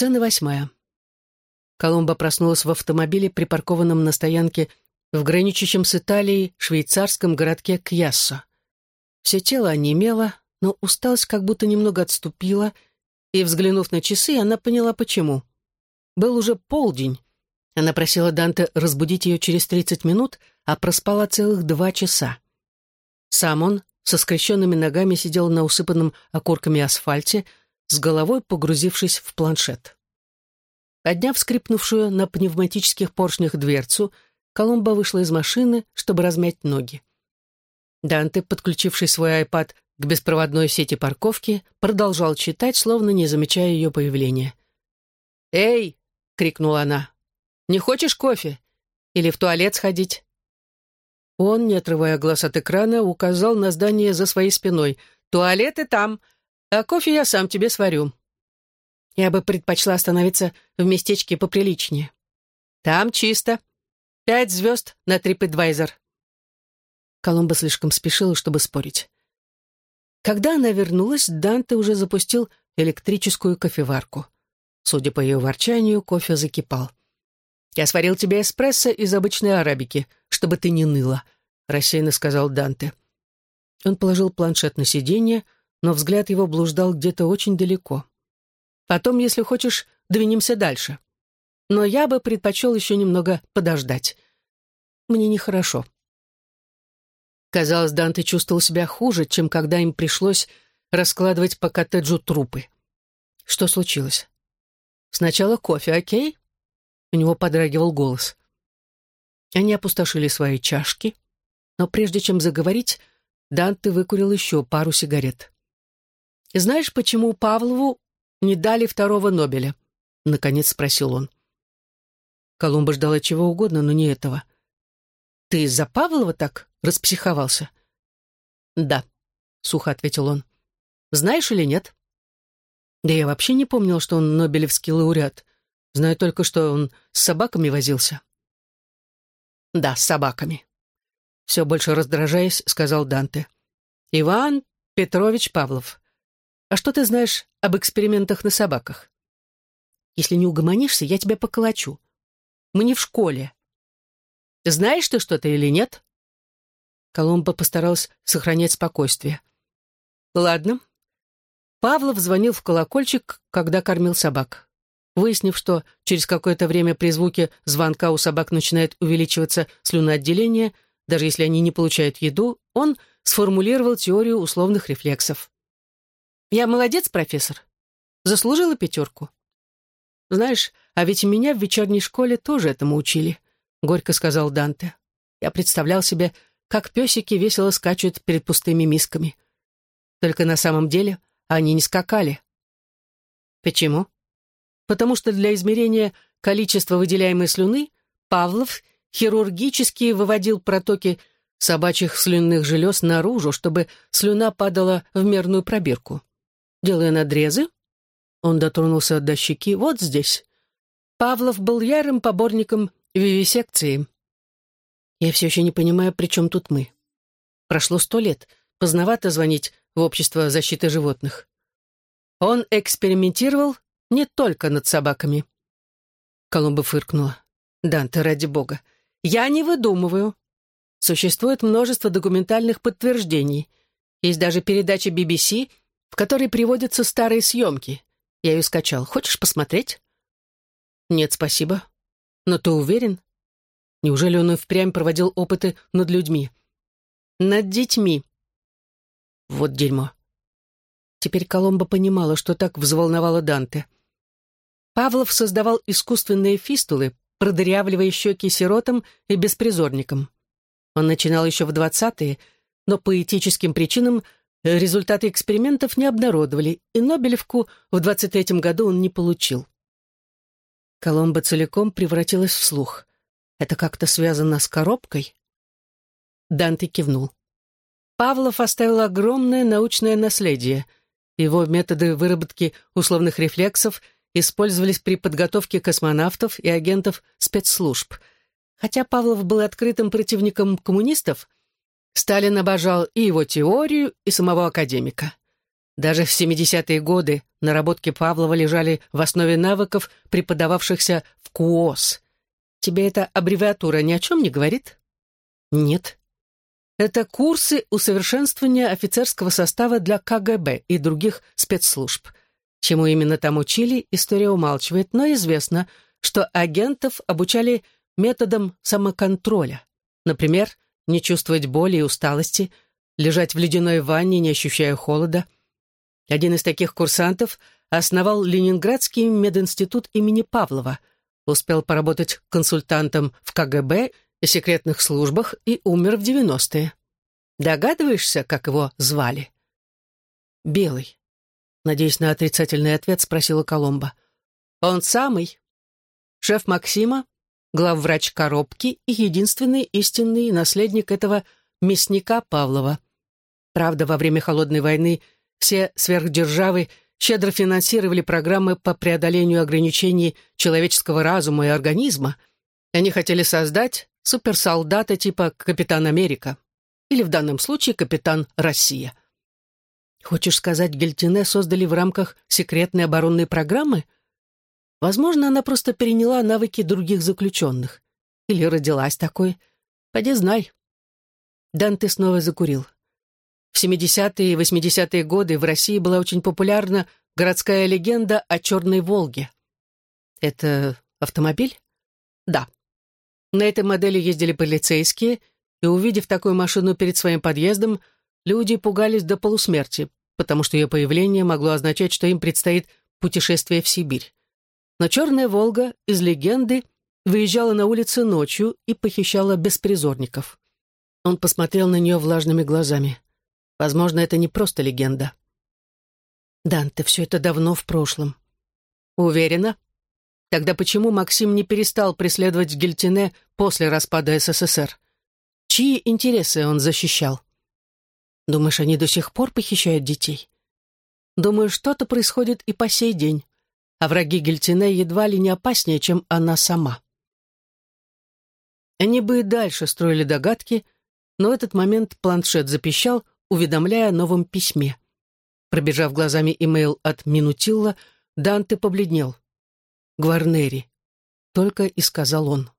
Сцена восьмая. Коломба проснулась в автомобиле, припаркованном на стоянке в граничащем с Италией швейцарском городке Кьяссо. Все тело онемело, но усталость как будто немного отступила, и, взглянув на часы, она поняла, почему. Был уже полдень. Она просила Данте разбудить ее через 30 минут, а проспала целых два часа. Сам он со скрещенными ногами сидел на усыпанном окурками асфальте, с головой погрузившись в планшет. Подняв скрипнувшую на пневматических поршнях дверцу, Коломба вышла из машины, чтобы размять ноги. Данте, подключивший свой iPad к беспроводной сети парковки, продолжал читать, словно не замечая ее появления. «Эй!» — крикнула она. «Не хочешь кофе? Или в туалет сходить?» Он, не отрывая глаз от экрана, указал на здание за своей спиной. «Туалеты там, а кофе я сам тебе сварю». Я бы предпочла остановиться в местечке поприличнее. Там чисто. Пять звезд на TripAdvisor. Коломба слишком спешила, чтобы спорить. Когда она вернулась, Данте уже запустил электрическую кофеварку. Судя по ее ворчанию, кофе закипал. «Я сварил тебе эспрессо из обычной арабики, чтобы ты не ныла», — рассеянно сказал Данте. Он положил планшет на сиденье, но взгляд его блуждал где-то очень далеко. Потом, если хочешь, двинемся дальше. Но я бы предпочел еще немного подождать. Мне нехорошо. Казалось, Данте чувствовал себя хуже, чем когда им пришлось раскладывать по коттеджу трупы. Что случилось? Сначала кофе, окей? У него подрагивал голос. Они опустошили свои чашки, но прежде чем заговорить, Данте выкурил еще пару сигарет. «Знаешь, почему Павлову не дали второго Нобеля?» — наконец спросил он. Колумба ждала чего угодно, но не этого. «Ты из-за Павлова так распсиховался?» «Да», — сухо ответил он. «Знаешь или нет?» «Да я вообще не помнил, что он Нобелевский лауреат. Знаю только, что он с собаками возился». «Да, с собаками», — все больше раздражаясь, сказал Данте. «Иван Петрович Павлов. А что ты знаешь об экспериментах на собаках? Если не угомонишься, я тебя поколочу. Мы не в школе. Знаешь ты что-то или нет?» Коломба постаралась сохранять спокойствие. «Ладно». Павлов звонил в колокольчик, когда кормил собак. Выяснив, что через какое-то время при звуке звонка у собак начинает увеличиваться слюноотделение, даже если они не получают еду, он сформулировал теорию условных рефлексов. Я молодец, профессор. Заслужила пятерку. Знаешь, а ведь меня в вечерней школе тоже этому учили, горько сказал Данте. Я представлял себе, как песики весело скачут перед пустыми мисками. Только на самом деле они не скакали. Почему? Потому что для измерения количества выделяемой слюны Павлов хирургически выводил протоки собачьих слюнных желез наружу, чтобы слюна падала в мерную пробирку делая надрезы. Он дотронулся до щеки вот здесь. Павлов был ярым поборником вивисекции. Я все еще не понимаю, при чем тут мы. Прошло сто лет. Поздновато звонить в общество защиты животных. Он экспериментировал не только над собаками. Колумба фыркнула. «Данте, ради бога. Я не выдумываю. Существует множество документальных подтверждений. Есть даже передача BBC, в которой приводятся старые съемки. Я ее скачал. Хочешь посмотреть?» «Нет, спасибо. Но ты уверен? Неужели он и впрямь проводил опыты над людьми?» «Над детьми». Вот дерьмо. Теперь Коломба понимала, что так взволновало Данте. Павлов создавал искусственные фистулы, продырявливая щеки сиротам и беспризорникам. Он начинал еще в двадцатые, но по этическим причинам Результаты экспериментов не обнародовали, и Нобелевку в 23-м году он не получил. Коломба целиком превратилась в слух. Это как-то связано с коробкой? Данте кивнул. Павлов оставил огромное научное наследие. Его методы выработки условных рефлексов использовались при подготовке космонавтов и агентов спецслужб. Хотя Павлов был открытым противником коммунистов, Сталин обожал и его теорию, и самого академика. Даже в 70-е годы наработки Павлова лежали в основе навыков, преподававшихся в КУОС. Тебе эта аббревиатура ни о чем не говорит? Нет. Это курсы усовершенствования офицерского состава для КГБ и других спецслужб. Чему именно там учили, история умалчивает, но известно, что агентов обучали методом самоконтроля. Например, не чувствовать боли и усталости, лежать в ледяной ванне, не ощущая холода – один из таких курсантов основал Ленинградский мединститут имени Павлова, успел поработать консультантом в КГБ и секретных службах и умер в 90-е. Догадываешься, как его звали? Белый. Надеясь на отрицательный ответ, спросила Коломба. Он самый. Шеф Максима, главврач коробки и единственный истинный наследник этого мясника Павлова. Правда, во время Холодной войны все сверхдержавы щедро финансировали программы по преодолению ограничений человеческого разума и организма. Они хотели создать суперсолдата типа Капитан Америка или в данном случае Капитан Россия. Хочешь сказать, Гельтине создали в рамках секретной оборонной программы? Возможно, она просто переняла навыки других заключенных. Или родилась такой. Поди знай. Данте снова закурил. В 70-е и 80-е годы в России была очень популярна городская легенда о «Черной Волге». Это автомобиль? Да. На этой модели ездили полицейские, и, увидев такую машину перед своим подъездом, люди пугались до полусмерти, потому что ее появление могло означать, что им предстоит путешествие в Сибирь. Но «Черная Волга» из легенды выезжала на улицы ночью и похищала беспризорников. Он посмотрел на нее влажными глазами. Возможно, это не просто легенда. Данте, все это давно в прошлом. Уверена? Тогда почему Максим не перестал преследовать Гельтине после распада СССР? Чьи интересы он защищал? Думаешь, они до сих пор похищают детей? Думаю, что-то происходит и по сей день, а враги Гельтине едва ли не опаснее, чем она сама. Они бы и дальше строили догадки, но в этот момент планшет запищал, уведомляя о новом письме. Пробежав глазами имейл от Минутилла, Данте побледнел. «Гварнери», — только и сказал он.